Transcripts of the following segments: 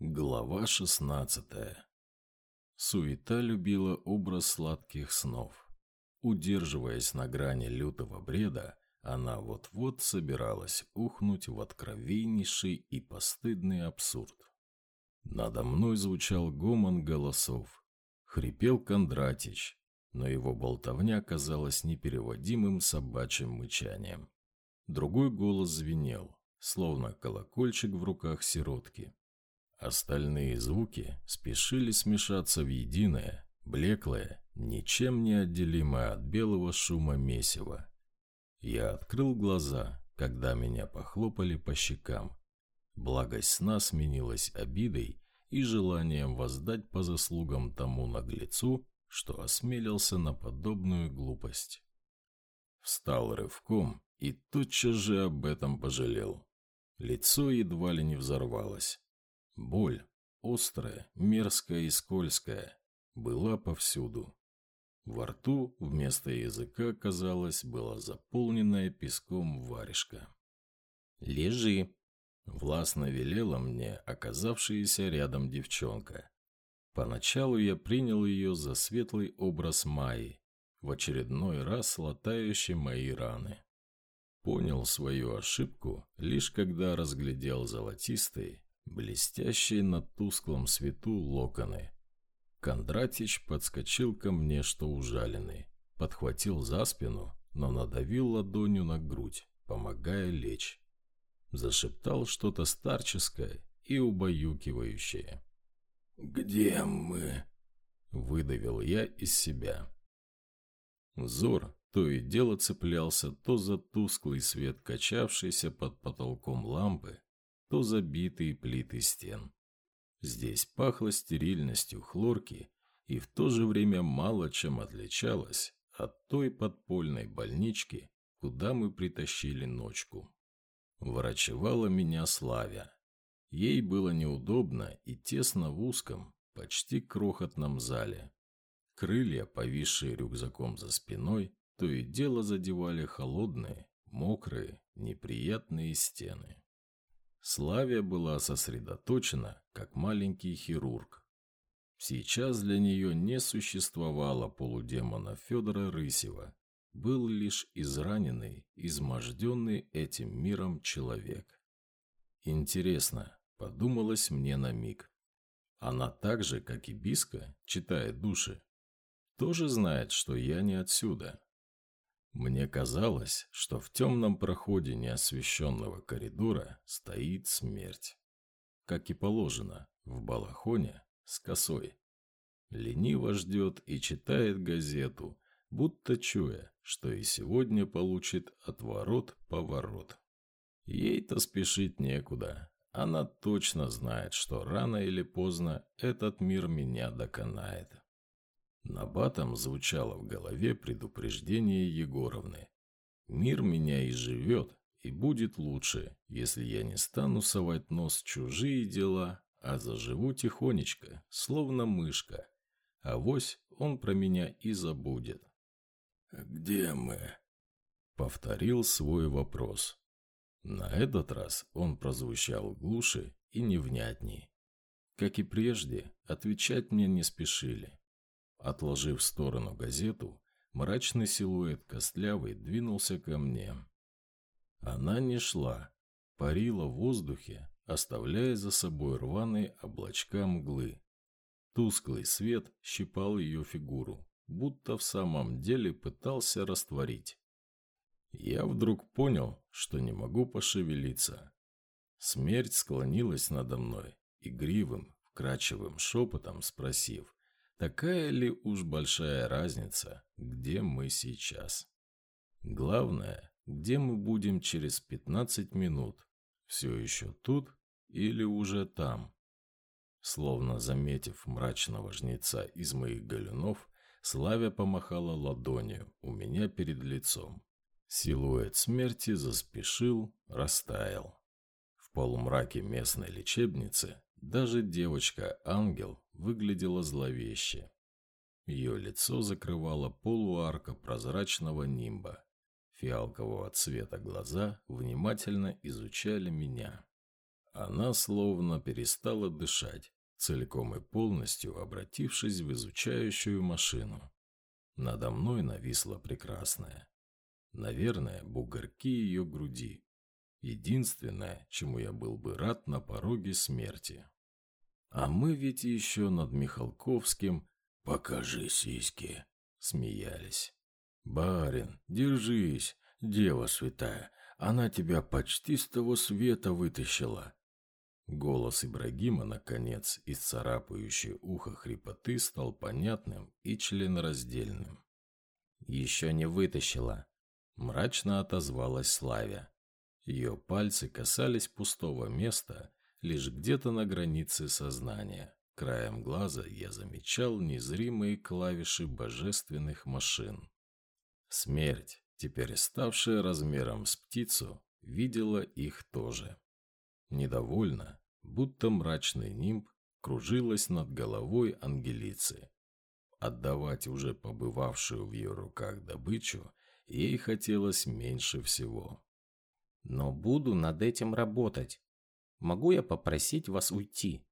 Глава шестнадцатая. Суета любила образ сладких снов. Удерживаясь на грани лютого бреда, она вот-вот собиралась ухнуть в откровеннейший и постыдный абсурд. Надо мной звучал гомон голосов. Хрипел Кондратич, но его болтовня казалась непереводимым собачьим мычанием. Другой голос звенел, словно колокольчик в руках сиротки. Остальные звуки спешили смешаться в единое, блеклое, ничем не отделимое от белого шума месива. Я открыл глаза, когда меня похлопали по щекам. Благость сна сменилась обидой и желанием воздать по заслугам тому наглецу, что осмелился на подобную глупость. Встал рывком и тотчас же об этом пожалел. Лицо едва ли не взорвалось. Боль, острая, мерзкая и скользкая, была повсюду. Во рту вместо языка, казалось, была заполненная песком варежка. «Лежи!» – властно велела мне оказавшаяся рядом девчонка. Поначалу я принял ее за светлый образ Майи, в очередной раз латающий мои раны. Понял свою ошибку, лишь когда разглядел золотистые, блестящие на тусклом свету локоны. Кондратич подскочил ко мне, что ужаленный, подхватил за спину, но надавил ладонью на грудь, помогая лечь. Зашептал что-то старческое и убаюкивающее. «Где мы?» – выдавил я из себя. Зор то и дело цеплялся то за тусклый свет, качавшийся под потолком лампы, то забитые плиты стен. Здесь пахло стерильностью хлорки и в то же время мало чем отличалось от той подпольной больнички, куда мы притащили ночку. Врачевала меня Славя. Ей было неудобно и тесно в узком, почти крохотном зале. Крылья, повисшие рюкзаком за спиной, то и дело задевали холодные, мокрые, неприятные стены. Славия была сосредоточена, как маленький хирург. Сейчас для нее не существовало полудемона Федора Рысева. Был лишь израненный, изможденный этим миром человек. Интересно, подумалось мне на миг. Она так же, как и Биска, читает души. Тоже знает, что я не отсюда, мне казалось, что в темном проходе неосвещенного коридора стоит смерть. Как и положено, в балахоне с косой. Лениво ждет и читает газету, будто чуя, что и сегодня получит отворот-поворот. Ей-то спешить некуда. Она точно знает, что рано или поздно этот мир меня доконает. Набатом звучало в голове предупреждение Егоровны. «Мир меня и живет, и будет лучше, если я не стану совать нос в чужие дела, а заживу тихонечко, словно мышка. А вось он про меня и забудет». «Где мы?» Повторил свой вопрос. На этот раз он прозвучал глуше и невнятней. Как и прежде, отвечать мне не спешили. Отложив в сторону газету, мрачный силуэт костлявый двинулся ко мне. Она не шла, парила в воздухе, оставляя за собой рваные облачка мглы. Тусклый свет щипал ее фигуру, будто в самом деле пытался растворить. Я вдруг понял, что не могу пошевелиться. Смерть склонилась надо мной, игривым, вкрадчивым шепотом спросив, Такая ли уж большая разница, где мы сейчас? Главное, где мы будем через 15 минут? Все еще тут или уже там? Словно заметив мрачного жнеца из моих галюнов, Славя помахала ладонью у меня перед лицом. Силуэт смерти заспешил, растаял. В полумраке местной лечебницы даже девочка-ангел выглядела зловеще. Ее лицо закрывало полуарка прозрачного нимба. Фиалкового цвета глаза внимательно изучали меня. Она словно перестала дышать, целиком и полностью обратившись в изучающую машину. Надо мной нависла прекрасная. Наверное, бугорки ее груди. Единственное, чему я был бы рад на пороге смерти. А мы ведь еще над Михалковским «Покажи сиськи», смеялись. «Барин, держись, дева святая, она тебя почти с того света вытащила». Голос Ибрагима, наконец, из царапающей ухо хрипоты стал понятным и членораздельным. «Еще не вытащила», – мрачно отозвалась Славя. Ее пальцы касались пустого места, лишь где-то на границе сознания. Краем глаза я замечал незримые клавиши божественных машин. Смерть, теперь ставшая размером с птицу, видела их тоже. Недовольно, будто мрачный нимб, кружилась над головой ангелицы. Отдавать уже побывавшую в ее руках добычу ей хотелось меньше всего. «Но буду над этим работать. Могу я попросить вас уйти?»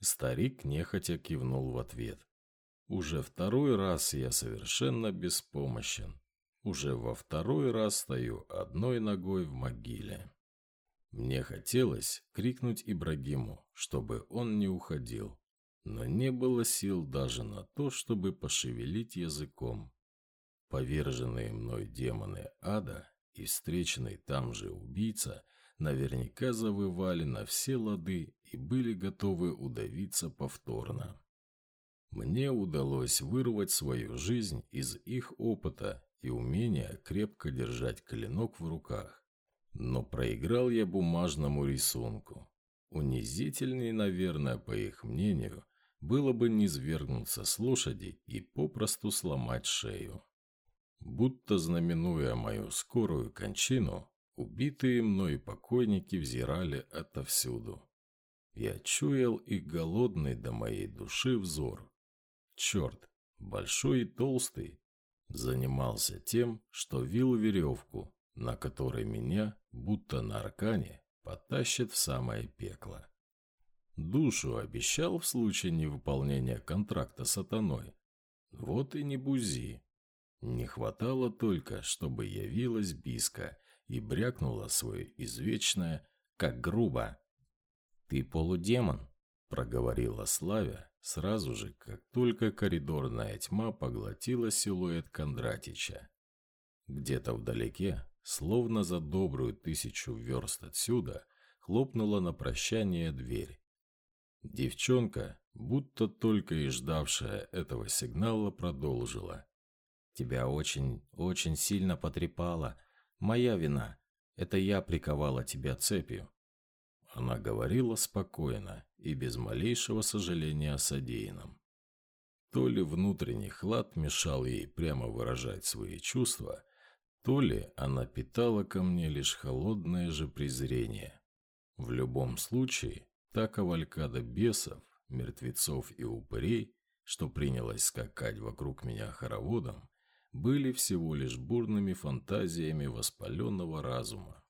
Старик нехотя кивнул в ответ. Уже второй раз я совершенно беспомощен. Уже во второй раз стою одной ногой в могиле. Мне хотелось крикнуть Ибрагиму, чтобы он не уходил, но не было сил даже на то, чтобы пошевелить языком. Поверженные мной демоны ада и встреченный там же убийца наверняка завывали на все лады и были готовы удавиться повторно. Мне удалось вырвать свою жизнь из их опыта и умения крепко держать клинок в руках. Но проиграл я бумажному рисунку. Унизительней, наверное, по их мнению, было бы не свергнуться с лошади и попросту сломать шею. Будто знаменуя мою скорую кончину, убитые мной покойники взирали отовсюду. Я чуял их голодный до моей души взор. Черт, большой и толстый, занимался тем, что вил веревку, на которой меня, будто на аркане, потащит в самое пекло. Душу обещал в случае невыполнения контракта сатаной. Вот и не бузи. Не хватало только, чтобы явилась Биска и брякнула свое извечное, как грубо. «Ты полудемон», — проговорила Славя, сразу же, как только коридорная тьма поглотила силуэт Кондратича. Где-то вдалеке Словно за добрую тысячу верст отсюда хлопнула на прощание дверь. Девчонка, будто только и ждавшая этого сигнала, продолжила. «Тебя очень, очень сильно потрепало. Моя вина. Это я приковала тебя цепью». Она говорила спокойно и без малейшего сожаления о содеянном. То ли внутренний хлад мешал ей прямо выражать свои чувства, то ли она питала ко мне лишь холодное же презрение. В любом случае, та кавалькада бесов, мертвецов и упырей, что принялась скакать вокруг меня хороводом, были всего лишь бурными фантазиями воспаленного разума.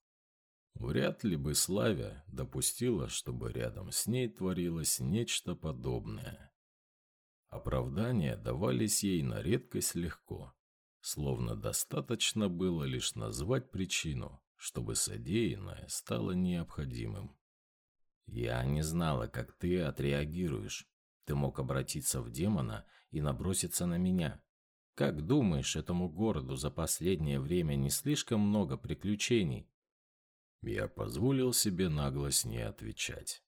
Вряд ли бы Славя допустила, чтобы рядом с ней творилось нечто подобное. Оправдания давались ей на редкость легко. Словно достаточно было лишь назвать причину, чтобы содеянное стало необходимым. «Я не знала, как ты отреагируешь. Ты мог обратиться в демона и наброситься на меня. Как думаешь, этому городу за последнее время не слишком много приключений?» Я позволил себе наглость не отвечать.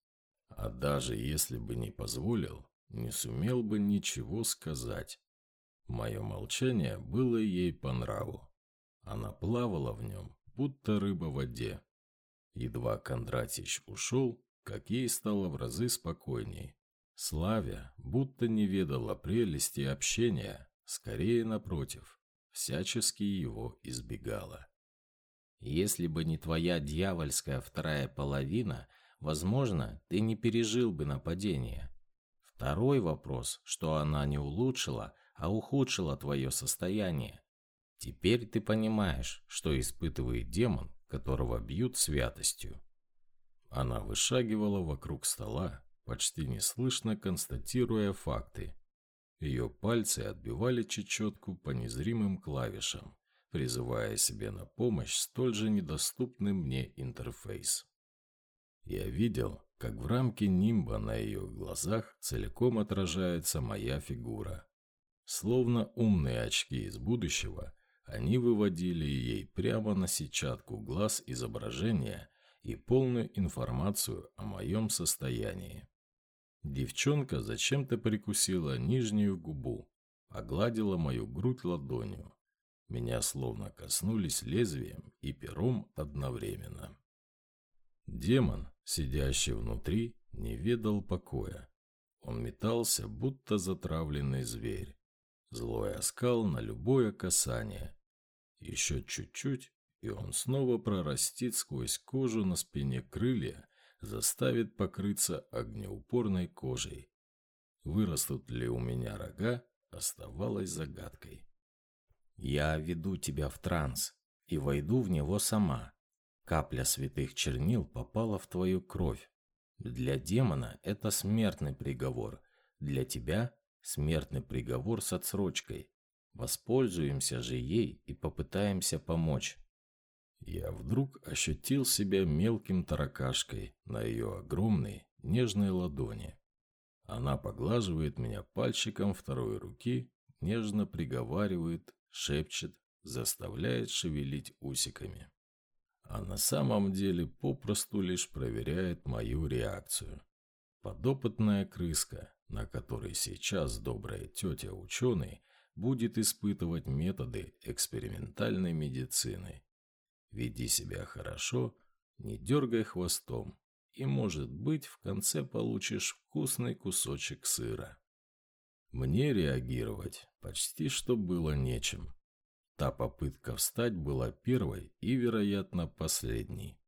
А даже если бы не позволил, не сумел бы ничего сказать. Мое молчание было ей по нраву. Она плавала в нем, будто рыба в воде. Едва Кондратич ушел, как ей стало в разы спокойней. Славя будто не ведала прелести общения, скорее напротив, всячески его избегала. «Если бы не твоя дьявольская вторая половина, возможно, ты не пережил бы нападение. Второй вопрос, что она не улучшила – а ухудшила твое состояние. Теперь ты понимаешь, что испытывает демон, которого бьют святостью. Она вышагивала вокруг стола, почти неслышно констатируя факты. Ее пальцы отбивали чечетку по незримым клавишам, призывая себе на помощь столь же недоступный мне интерфейс. Я видел, как в рамке нимба на ее глазах целиком отражается моя фигура. Словно умные очки из будущего, они выводили ей прямо на сетчатку глаз изображения и полную информацию о моем состоянии. Девчонка зачем-то прикусила нижнюю губу, огладила мою грудь ладонью. Меня словно коснулись лезвием и пером одновременно. Демон, сидящий внутри, не ведал покоя. Он метался, будто затравленный зверь. Злой оскал на любое касание. Еще чуть-чуть, и он снова прорастит сквозь кожу на спине крылья, заставит покрыться огнеупорной кожей. Вырастут ли у меня рога, оставалось загадкой. «Я веду тебя в транс и войду в него сама. Капля святых чернил попала в твою кровь. Для демона это смертный приговор, для тебя смертный приговор с отсрочкой. Воспользуемся же ей и попытаемся помочь. Я вдруг ощутил себя мелким таракашкой на ее огромной, нежной ладони. Она поглаживает меня пальчиком второй руки, нежно приговаривает, шепчет, заставляет шевелить усиками. А на самом деле попросту лишь проверяет мою реакцию. Подопытная крыска, на которой сейчас добрая тетя-ученый будет испытывать методы экспериментальной медицины. Веди себя хорошо, не дергай хвостом, и, может быть, в конце получишь вкусный кусочек сыра. Мне реагировать почти что было нечем. Та попытка встать была первой и, вероятно, последней.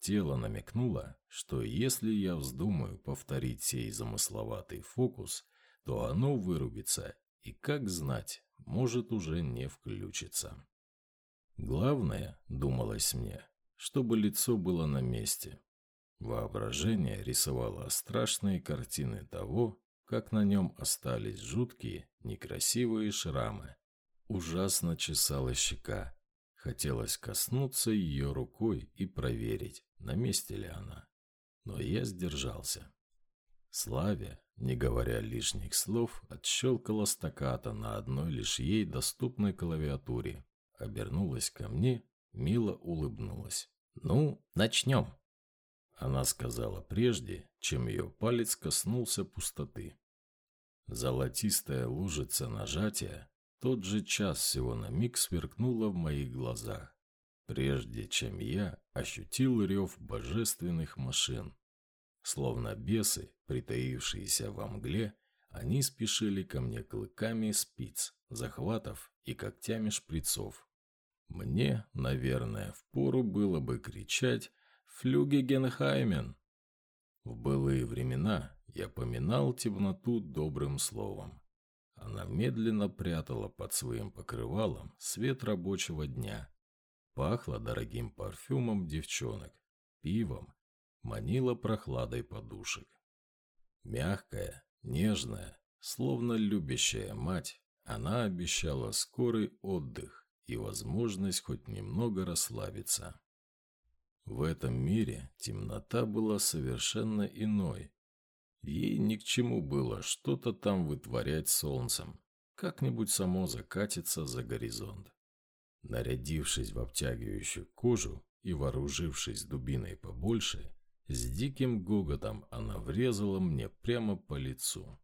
Тело намекнуло, что если я вздумаю повторить сей замысловатый фокус, то оно вырубится и, как знать, может уже не включиться. Главное, думалось мне, чтобы лицо было на месте. Воображение рисовало страшные картины того, как на нем остались жуткие, некрасивые шрамы. Ужасно чесала щека. Хотелось коснуться ее рукой и проверить, на месте ли она. Но я сдержался. Славя, не говоря лишних слов, отщелкала стаката на одной лишь ей доступной клавиатуре. Обернулась ко мне, мило улыбнулась. «Ну, начнем!» Она сказала прежде, чем ее палец коснулся пустоты. Золотистая лужица нажатия тот же час всего на миг сверкнула в моих глазах, прежде чем я ощутил рев божественных машин. Словно бесы, притаившиеся во мгле, они спешили ко мне клыками спиц, захватов и когтями шприцов. Мне, наверное, впору было бы кричать «Флюге Генхаймен!». В былые времена я поминал темноту добрым словом. Она медленно прятала под своим покрывалом свет рабочего дня. Пахло дорогим парфюмом девчонок, пивом манила прохладой подушек. Мягкая, нежная, словно любящая мать, она обещала скорый отдых и возможность хоть немного расслабиться. В этом мире темнота была совершенно иной. Ей ни к чему было что-то там вытворять солнцем, как-нибудь само закатиться за горизонт. Нарядившись в обтягивающую кожу и вооружившись дубиной побольше, с диким гоготом она врезала мне прямо по лицу.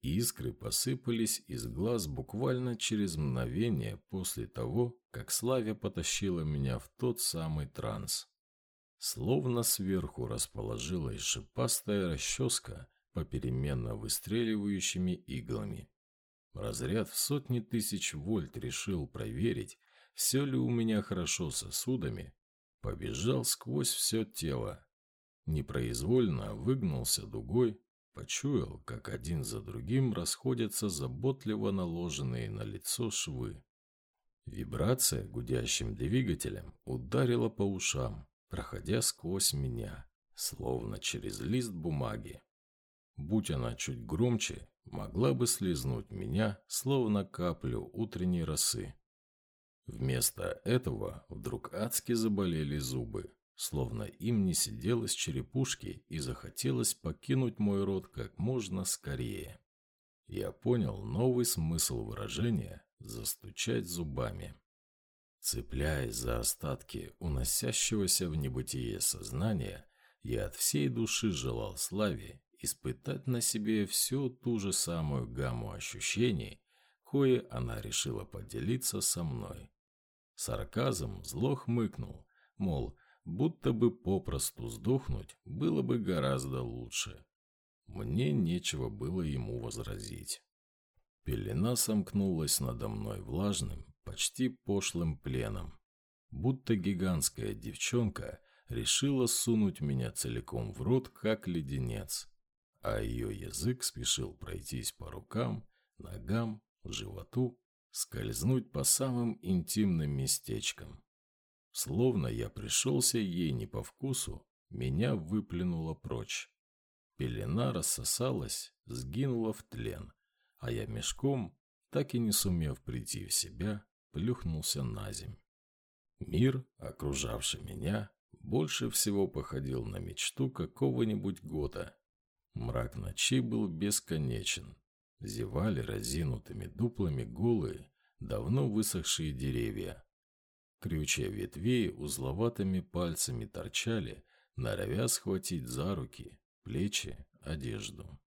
Искры посыпались из глаз буквально через мгновение после того, как Славя потащила меня в тот самый транс. Словно сверху расположилась шипастая расческа, попеременно выстреливающими иглами. Разряд в сотни тысяч вольт решил проверить, все ли у меня хорошо с сосудами, побежал сквозь все тело, Непроизвольно выгнулся дугой, почуял, как один за другим расходятся заботливо наложенные на лицо швы. Вибрация гудящим двигателем ударила по ушам, проходя сквозь меня, словно через лист бумаги. Будь она чуть громче, могла бы слезнуть меня, словно каплю утренней росы. Вместо этого вдруг адски заболели зубы, словно им не сиделось черепушки и захотелось покинуть мой рот как можно скорее. Я понял новый смысл выражения «застучать зубами». Цепляясь за остатки уносящегося в небытие сознания, я от всей души желал славе испытать на себе всю ту же самую гамму ощущений, кое она решила поделиться со мной. Сарказм зло хмыкнул, мол, будто бы попросту сдохнуть было бы гораздо лучше. Мне нечего было ему возразить. Пелена сомкнулась надо мной влажным, почти пошлым пленом. Будто гигантская девчонка решила сунуть меня целиком в рот, как леденец. А ее язык спешил пройтись по рукам, ногам, животу, скользнуть по самым интимным местечкам. Словно я пришелся ей не по вкусу, меня выплюнуло прочь. Пелена рассосалась, сгинула в тлен, а я мешком, так и не сумев прийти в себя, плюхнулся на земь. Мир, окружавший меня, больше всего походил на мечту какого-нибудь года. Мрак ночи был бесконечен. Зевали разинутыми дуплами голые, давно высохшие деревья. Крючья ветвей узловатыми пальцами торчали, норовя схватить за руки, плечи, одежду.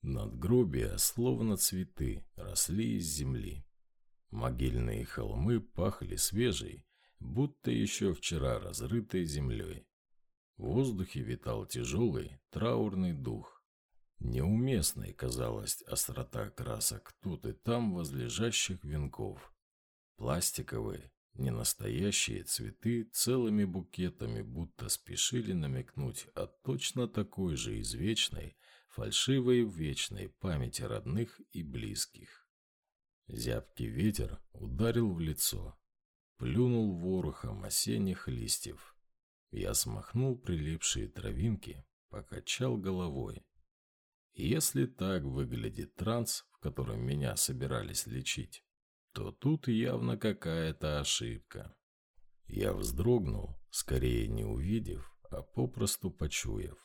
Надгробия, словно цветы, росли из земли. Могильные холмы пахли свежей, будто еще вчера разрытой землей. В воздухе витал тяжелый, траурный дух. Неуместной казалась острота красок тут и там возлежащих венков. Пластиковые, Ненастоящие цветы целыми букетами будто спешили намекнуть о точно такой же извечной, фальшивой вечной памяти родных и близких. Зябкий ветер ударил в лицо, плюнул ворохом осенних листьев. Я смахнул прилипшие травинки, покачал головой. Если так выглядит транс, в котором меня собирались лечить, то тут явно какая-то ошибка. Я вздрогнул, скорее не увидев, а попросту почуяв.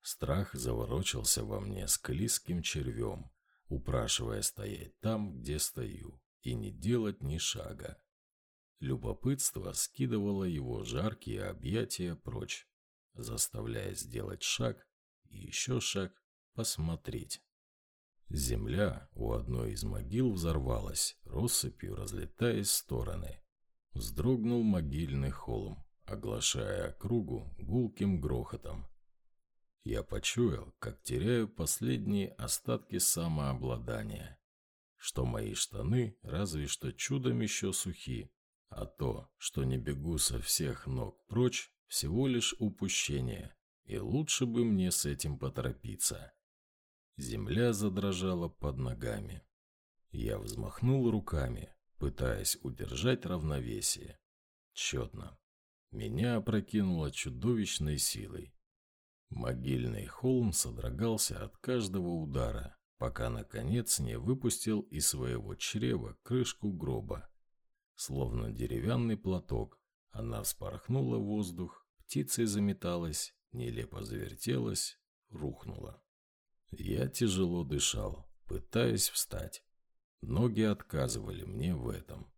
Страх заворочился во мне склизким червем, упрашивая стоять там, где стою, и не делать ни шага. Любопытство скидывало его жаркие объятия прочь, заставляя сделать шаг и еще шаг посмотреть. Земля у одной из могил взорвалась, россыпью разлетаясь в стороны. Вздрогнул могильный холм, оглашая округу гулким грохотом. Я почуял, как теряю последние остатки самообладания. Что мои штаны разве что чудом еще сухи, а то, что не бегу со всех ног прочь, всего лишь упущение, и лучше бы мне с этим поторопиться. Земля задрожала под ногами. Я взмахнул руками, пытаясь удержать равновесие. Четно. Меня опрокинуло чудовищной силой. Могильный холм содрогался от каждого удара, пока, наконец, не выпустил из своего чрева крышку гроба. Словно деревянный платок, она вспорхнула в воздух, птицей заметалась, нелепо завертелась, рухнула. Я тяжело дышал, пытаясь встать. Ноги отказывали мне в этом.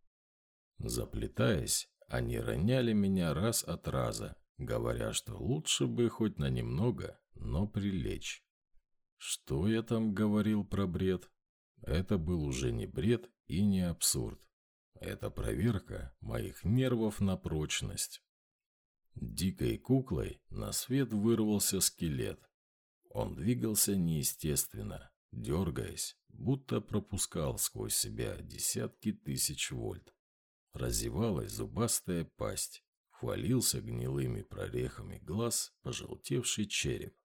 Заплетаясь, они роняли меня раз от раза, говоря, что лучше бы хоть на немного, но прилечь. Что я там говорил про бред? Это был уже не бред и не абсурд. Это проверка моих нервов на прочность. Дикой куклой на свет вырвался скелет, он двигался неестественно, дергаясь, будто пропускал сквозь себя десятки тысяч вольт. Разевалась зубастая пасть, хвалился гнилыми прорехами глаз пожелтевший череп.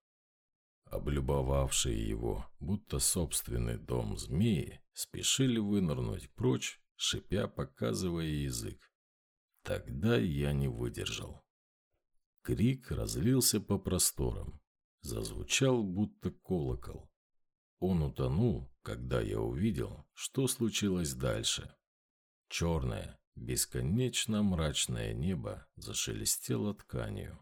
Облюбовавшие его, будто собственный дом змеи, спешили вынырнуть прочь, шипя, показывая язык. Тогда я не выдержал. Крик разлился по просторам. Зазвучал, будто колокол. Он утонул, когда я увидел, что случилось дальше. Черное, бесконечно мрачное небо зашелестело тканью.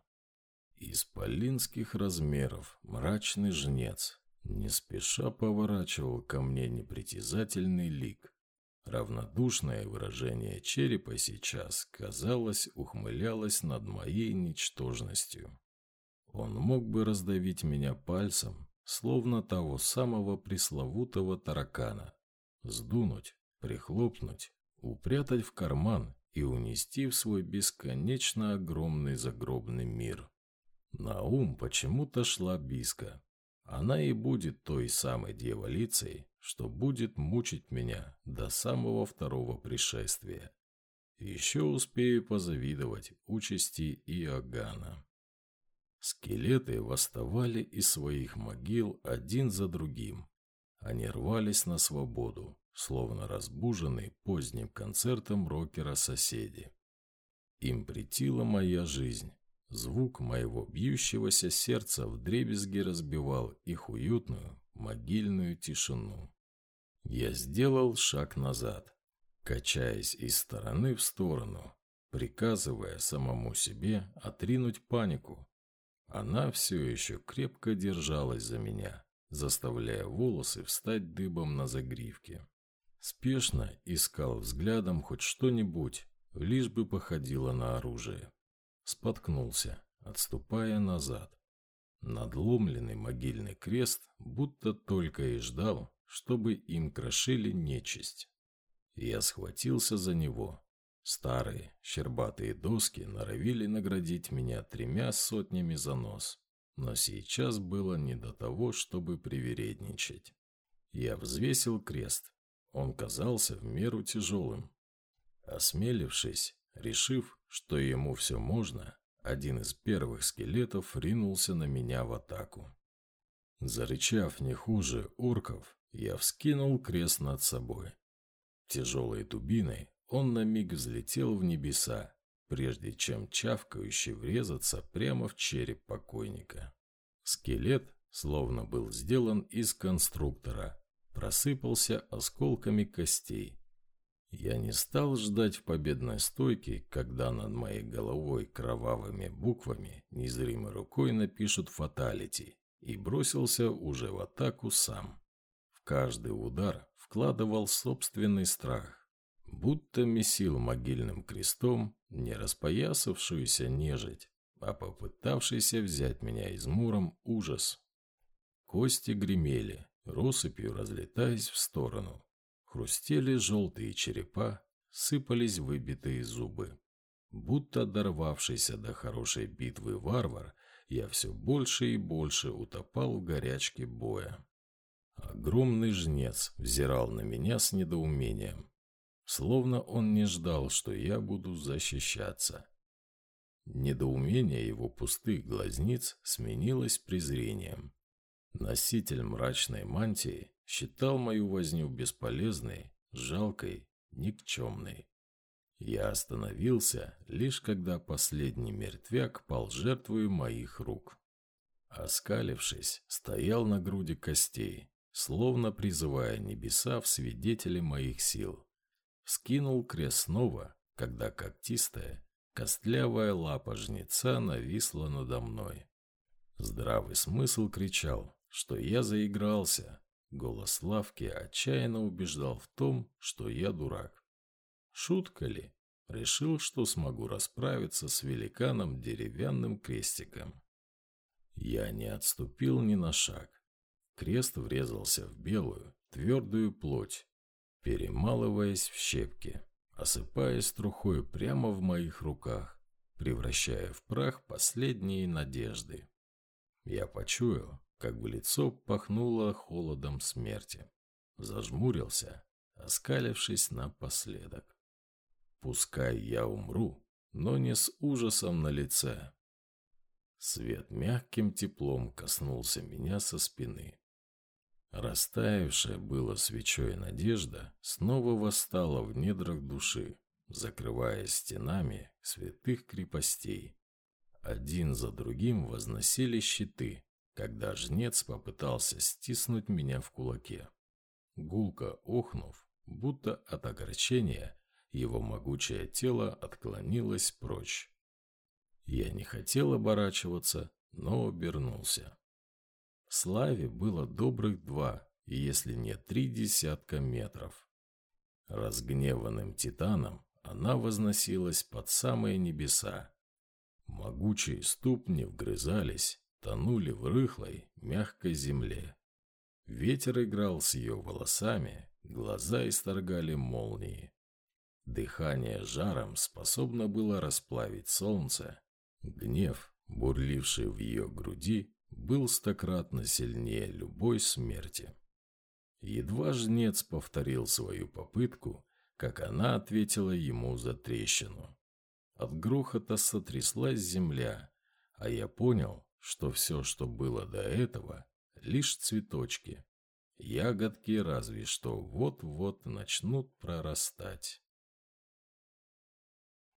Исполинских размеров мрачный жнец не спеша поворачивал ко мне непритязательный лик. Равнодушное выражение черепа сейчас, казалось, ухмылялось над моей ничтожностью. Он мог бы раздавить меня пальцем, словно того самого пресловутого таракана, сдунуть, прихлопнуть, упрятать в карман и унести в свой бесконечно огромный загробный мир. На ум почему-то шла Биска. Она и будет той самой дьяволицей, что будет мучить меня до самого второго пришествия. Еще успею позавидовать участи Иоганна. Скелеты восставали из своих могил один за другим. Они рвались на свободу, словно разбуженные поздним концертом рокера соседи. Им претила моя жизнь, Звук моего бьющегося сердца вдребезги разбивал их уютную могильную тишину. Я сделал шаг назад, качаясь из стороны в сторону, приказывая самому себе отринуть панику. Она все еще крепко держалась за меня, заставляя волосы встать дыбом на загривке. Спешно искал взглядом хоть что-нибудь, лишь бы походило на оружие споткнулся, отступая назад. Надломленный могильный крест будто только и ждал, чтобы им крошили нечисть. Я схватился за него. Старые, щербатые доски норовили наградить меня тремя сотнями за нос. Но сейчас было не до того, чтобы привередничать. Я взвесил крест. Он казался в меру тяжелым. Осмелившись, решив, что ему все можно, один из первых скелетов ринулся на меня в атаку. Зарычав не хуже орков, я вскинул крест над собой. Тяжелой дубиной он на миг взлетел в небеса, прежде чем чавкающе врезаться прямо в череп покойника. Скелет, словно был сделан из конструктора, просыпался осколками костей, я не стал ждать в победной стойке, когда над моей головой кровавыми буквами незримой рукой напишут «фаталити», и бросился уже в атаку сам. В каждый удар вкладывал собственный страх, будто месил могильным крестом не распоясавшуюся нежить, а попытавшийся взять меня измуром ужас. Кости гремели, россыпью разлетаясь в сторону. Хрустели желтые черепа, сыпались выбитые зубы. Будто дорвавшийся до хорошей битвы варвар, я все больше и больше утопал в горячке боя. Огромный жнец взирал на меня с недоумением, словно он не ждал, что я буду защищаться. Недоумение его пустых глазниц сменилось презрением. Носитель мрачной мантии считал мою возню бесполезной, жалкой, никчемной. Я остановился, лишь когда последний мертвяк пал жертвою моих рук. Оскалившись, стоял на груди костей, словно призывая небеса в свидетели моих сил. Скинул крест снова, когда когтистая, костлявая лапа жнеца нависла надо мной. Здравый смысл кричал, что я заигрался. Голос Лавки отчаянно убеждал в том, что я дурак. Шутка ли? Решил, что смогу расправиться с великаном деревянным крестиком. Я не отступил ни на шаг. Крест врезался в белую, твердую плоть, перемалываясь в щепки, осыпаясь трухой прямо в моих руках, превращая в прах последние надежды. Я почуял, как в лицо пахнуло холодом смерти. Зажмурился, оскалившись напоследок. Пускай я умру, но не с ужасом на лице. Свет мягким теплом коснулся меня со спины. Растаявшая было свечой надежда снова восстала в недрах души, закрывая стенами святых крепостей. Один за другим возносили щиты, когда жнец попытался стиснуть меня в кулаке. Гулко охнув, будто от огорчения, его могучее тело отклонилось прочь. Я не хотел оборачиваться, но обернулся. Славе было добрых два, если не три десятка метров. Разгневанным титаном она возносилась под самые небеса. Могучие ступни вгрызались, тонули в рыхлой, мягкой земле. Ветер играл с ее волосами, глаза исторгали молнии. Дыхание жаром способно было расплавить солнце. Гнев, бурливший в ее груди, был стократно сильнее любой смерти. Едва жнец повторил свою попытку, как она ответила ему за трещину. От грохота сотряслась земля, а я понял, что все, что было до этого, лишь цветочки. Ягодки разве что вот-вот начнут прорастать.